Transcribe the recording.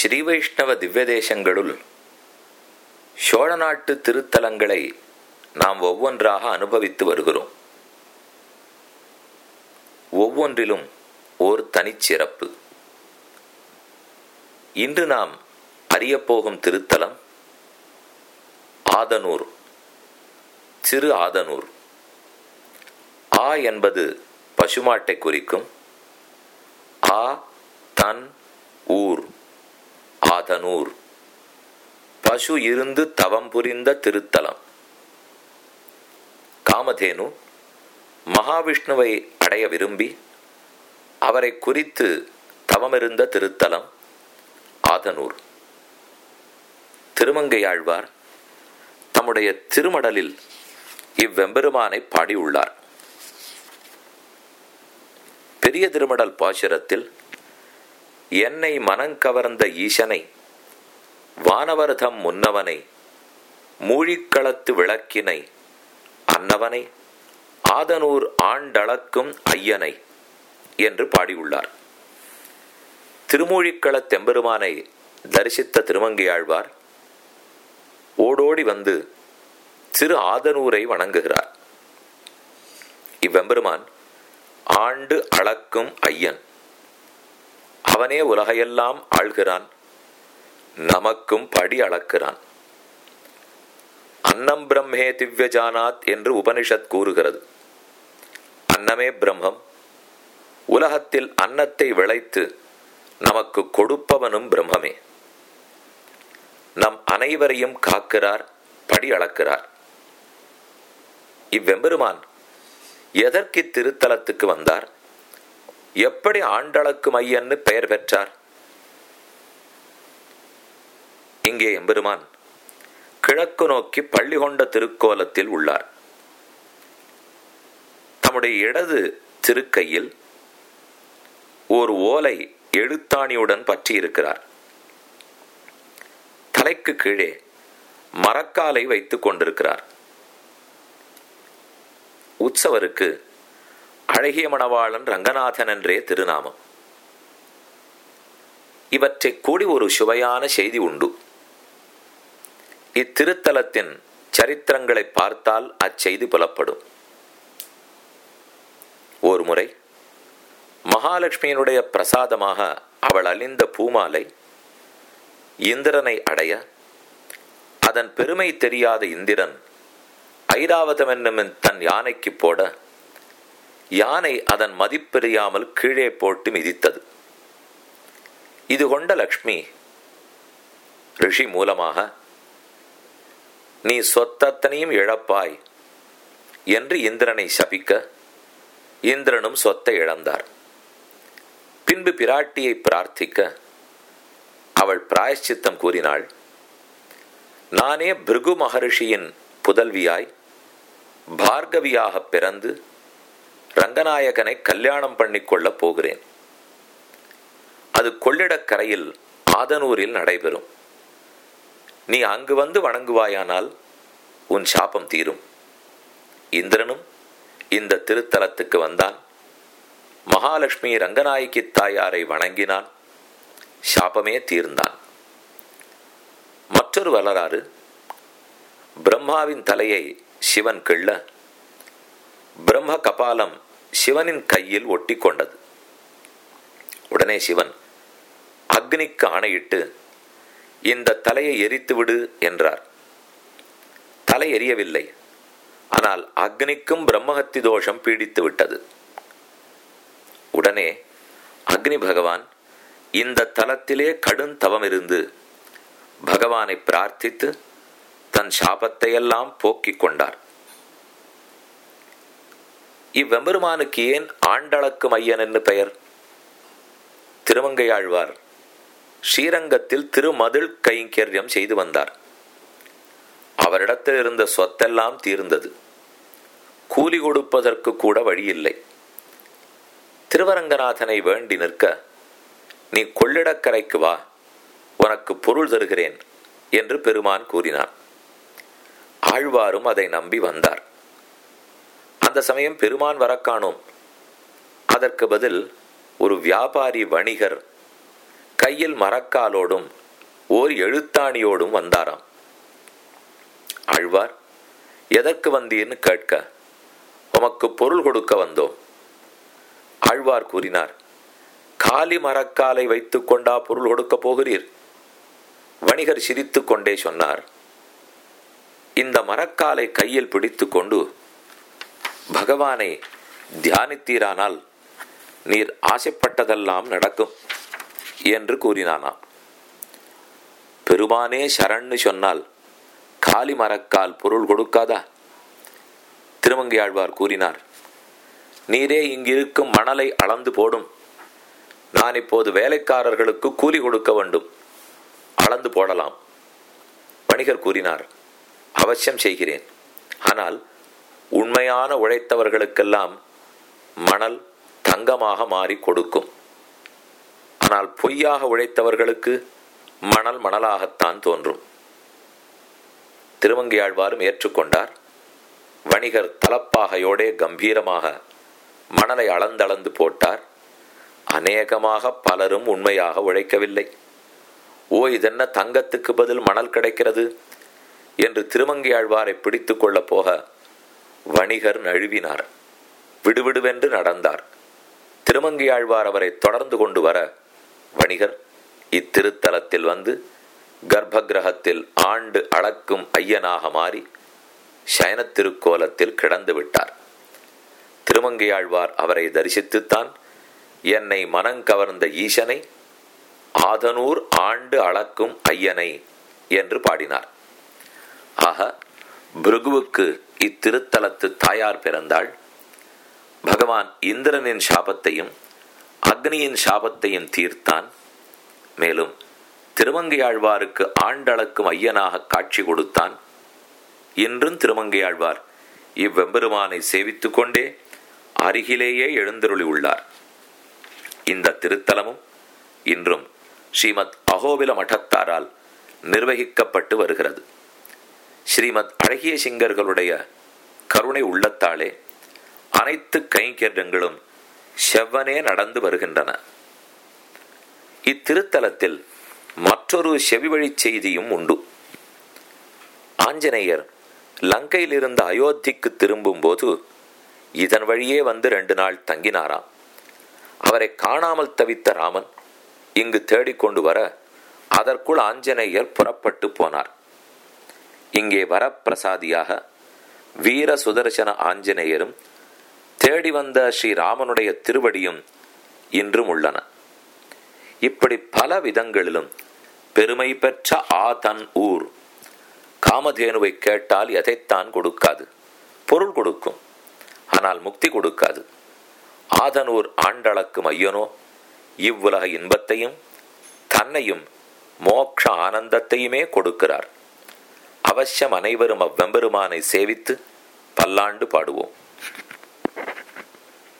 ஸ்ரீ வைஷ்ணவ திவ்ய தேசங்களுள் சோழ நாட்டு திருத்தலங்களை நாம் ஒவ்வொன்றாக அனுபவித்து வருகிறோம். ஒவ்வொன்றிலும் ஓர் தனிச்சிறப்பு. இன்று நாம் அறியப்போகும் திருத்தலம் ஆதனூர் சிறு ஆதனூர். ஆ என்பது பசுமாட்டை குறிக்கும். ஆ தன் ஊர். ஆதனூர் பசு இருந்து தவம் புரிந்த திருத்தலம். காமதேனு மகாவிஷ்ணுவை அடைய விரும்பி அவரை குறித்து தவமிருந்த திருத்தலம் ஆதனூர். திருமங்கையாழ்வார் தம்முடைய திருமடலில் இவ்வெம்பெருமானை பாடியுள்ளார். பெரிய திருமடல் பாசுரத்தில் என்னை மனங்கவர்ந்த ஈசனை வானவர்தம் முன்னவனை மூழிக்களத்து விளக்கினை அன்னவனை ஆதனூர் ஆண்டளக்கும் ஐயனை என்று பாடியுள்ளார். திருமூழிக்களத் தெம்பெருமானை தரிசித்த திருமங்கையாழ்வார் ஓடோடி வந்து திரு ஆதனூரை வணங்குகிறார். இவ்வெம்பெருமான் ஆண்டு அளக்கும் ஐயன். அவனே உலகையெல்லாம் ஆள்கிறான். நமக்கும் படி அளக்கிறான். அன்னம் பிரம்மே திவ்யஜானாத் என்று உபனிஷத் கூறுகிறது. அன்னமே பிரம்மம். உலகத்தில் அன்னத்தை விளைத்து நமக்கு கொடுப்பவனும் பிரம்மமே. நம் அனைவரையும் காக்கிறார் படி அளக்கிறார். இவ்வெம்பெருமான் எதற்கு திருத்தலத்துக்கு வந்தார்? எப்படி ஆண்டளக்கு மையன்னு பெயர் பெற்றார்? இங்கே எம்பெருமான் கிழக்கு நோக்கி பள்ளி கொண்ட திருக்கோலத்தில் உள்ளார். தம்முடைய இடது திருக்கையில் ஒரு ஓலை எழுத்தாணியுடன் பற்றி இருக்கிறார் தலைக்கு கீழே மரக்காலை வைத்துக் கொண்டிருக்கிறார். உற்சவருக்கு அழகிய மணவாளன் ரங்கநாதன் என்றே திருநாமம். இவற்றை கூடி ஒரு சுவையான செய்தி உண்டு. இத்திருத்தலத்தின் சரித்திரங்களை பார்த்தால் அச்செய்தி புலப்படும். ஒரு முறை மகாலட்சுமியினுடைய பிரசாதமாக அவள் அழிந்த பூமாலை இந்திரனை அடைய அதன் பெருமை தெரியாத இந்திரன் ஐராவதம் என்னும் தன் யானைக்கு போட யானை அதன் மதிப்பெறியாமல் கீழே போட்டு மிதித்தது. இது கொண்ட லக்ஷ்மி ரிஷி மூலமாக நீ சொத்தத்தனையும் இழப்பாய் என்று இந்திரனை சபிக்க இந்திரனும் சொத்தை இழந்தார். பின்பு பிராட்டியை பிரார்த்திக்க அவள் பிராயச்சித்தம் கூறினாள் நானே பிருகு மகரிஷியின் புதல்வியாய் பார்கவியாக பிறந்து ரங்கநாயகனை கல்யாணம் பண்ணிக்கொள்ளப் போகிறேன். அது கொள்ளிடக்கரையில் ஆதனூரில் நடைபெறும். நீ அங்கு வந்து வணங்குவாயானால் உன் சாபம் தீரும். இந்திரனும் இந்த திருத்தலத்துக்கு வந்தான். மகாலட்சுமி ரங்கநாயகி தாயாரை வணங்கினான். சாபமே தீர்ந்தான். மற்றொரு வரலாறு. பிரம்மாவின் தலையை சிவன் கிள்ள பிரம்ம கபாலம் சிவனின் கையில் ஒட்டி கொண்டது உடனே சிவன் அக்னிக்கு ஆணையிட்டு இந்த தலையை எரித்து விடு என்றார். தலை எரியவில்லை. ஆனால் அக்னிக்கும் பிரம்மஹத்தி தோஷம் பீடித்து விட்டது. உடனே அக்னி பகவான் இந்த தலத்திலே கடும் தவம் இருந்து பகவானை பிரார்த்தித்து தன் சாபத்தையெல்லாம் போக்கிக் கொண்டார். இவ்வெம்பெருமானுக்கு ஏன் ஆண்டளக்கு மையன் என்று பெயர்? திருமங்கையாழ்வார் ஸ்ரீரங்கத்தில் திருமதில் கைங்கரியம் செய்து வந்தார். அவரிடத்தில் இருந்த சொத்தெல்லாம் தீர்ந்தது. கூலி கொடுப்பதற்கு கூட வழியில்லை. திருவரங்கநாதனை வேண்டி நிற்க நீ கொள்ளிடக்கரைக்கு வா உனக்கு பொருள் தருகிறேன் என்று பெருமான் கூறினான் ஆழ்வாரும் அதை நம்பி வந்தார். அந்த சமயம் பெருமான் வரக்கானோம் அதற்கு பதில் ஒரு வியாபாரி வணிகர் கையில் மரக்காலோடும் ஓர் எழுத்தாணியோடும் வந்தாராம். ஆழ்வார் எதற்கு வந்தீர்னு கேட்க உமக்கு பொருள் கொடுக்க வந்தோம். ஆழ்வார் கூறினார் காலி மரக்காலை வைத்துக் கொண்டா பொருள் கொடுக்க போகிறீர்? வணிகர் சிரித்து கொண்டே சொன்னார் இந்த மரக்காலை கையில் பிடித்து கொண்டு பகவானை தியானித்தீரானால் நீர் ஆசைப்பட்டதெல்லாம் நடக்கும் என்று கூறினானாம். பெருமானே சரண்னு சொன்னால் காலி மரக்கால் பொருள் கொடுக்காதா? திருமங்கையாழ்வார் கூறினார் நீரே இங்கிருக்கும் மணலை அளந்து போடும். நான் இப்போது வேலைக்காரர்களுக்கு கூலி கொடுக்க வேண்டும். அளந்து போடலாம். வணிகர் கூறினார் அவசியம் செய்கிறேன். ஆனால் உண்மையான உழைத்தவர்களுக்கெல்லாம் மணல் தங்கமாக மாறி கொடுக்கும். ஆனால் பொய்யாக உழைத்தவர்களுக்கு மணல் மணலாகத்தான் தோன்றும். திருமங்கையாழ்வாரும் ஏற்றுக்கொண்டார். வணிகர் தலப்பாகையோடே கம்பீரமாக மணலை அளந்தளந்து போட்டார். அநேகமாக பலரும் உண்மையாக உழைக்கவில்லை. ஓ இதென்ன தங்கத்துக்கு பதில் மணல் கிடைக்கிறது? என்று திருமங்கையாழ்வாரை பிடித்து கொள்ள போக வணிகர் நழுவினார். விடுவிடுவென்று நடந்தார். திருமங்கையாழ்வார் அவரை தொடர்ந்து கொண்டு வர வணிகர் இத்திருத்தலத்தில் வந்து கர்ப்ப கிரகத்தில் ஆண்டு அளக்கும் ஐயனாக மாறி சயனத்திருக்கோலத்தில் கிடந்து விட்டார். திருமங்கையாழ்வார் அவரை தரிசித்துத்தான் என்னை மனங்கவர்ந்த ஈசனை ஆதனூர் ஆண்டு அளக்கும் ஐயனை என்று பாடினார். ஆக பிருகுவுக்கு இத்திருத்தலத்து தாயார் பிறந்தாள். பகவான் இந்திரனின் சாபத்தையும் அக்னியின் சாபத்தையும் தீர்த்தான். மேலும் திருமங்கையாழ்வாருக்கு ஆண்டளக்கும் ஐயனாக காட்சி கொடுத்தான். இன்றும் திருமங்கையாழ்வார் இவ்வெம்பெருமானை சேவித்துக் கொண்டே அருகிலேயே எழுந்தருளி உள்ளார். இந்த திருத்தலமும் இன்றும் ஸ்ரீமத் அகோபில மட்டத்தாரால் நிர்வகிக்கப்பட்டு வருகிறது. ஸ்ரீமத் அழகிய சிங்கர்களுடைய கருணை உள்ளத்தாலே அனைத்து கைங்கரியங்களும் செவ்வனே நடந்து வருகின்றன. இத்திருத்தலத்தில் மற்றொரு செவிவழி செய்தியும் உண்டு. ஆஞ்சநேயர் லங்கையிலிருந்து அயோத்திக்கு திரும்பும் போது இதன் வழியே வந்து ரெண்டு நாள் தங்கினாராம். அவரை காணாமல் தவித்த ராமன் இங்கு தேடிக்கொண்டு வர அதற்குள் ஆஞ்சநேயர் புறப்பட்டு போனார். இங்கே வரப்பிரசாதியாக வீர சுதர்சன ஆஞ்சநேயரும் தேடி வந்த ஸ்ரீராமனுடைய திருவடியும் இன்றும் உள்ளன. இப்படி பல விதங்களிலும் பெருமை பெற்ற ஆ தன் ஊர் காமதேனுவை கேட்டால் எதைத்தான் கொடுக்காது? பொருள் கொடுக்கும் ஆனால் முக்தி கொடுக்காது. ஆதனூர் ஆண்டளக்கும் ஐயனோ இவ்வுலக இன்பத்தையும் தன்னையும் மோக்ஷ ஆனந்தத்தையுமே கொடுக்கிறார். அவசியம் அனைவரும் அவ்வெம்பெருமானை சேவித்து பல்லாண்டு பாடுவோம்.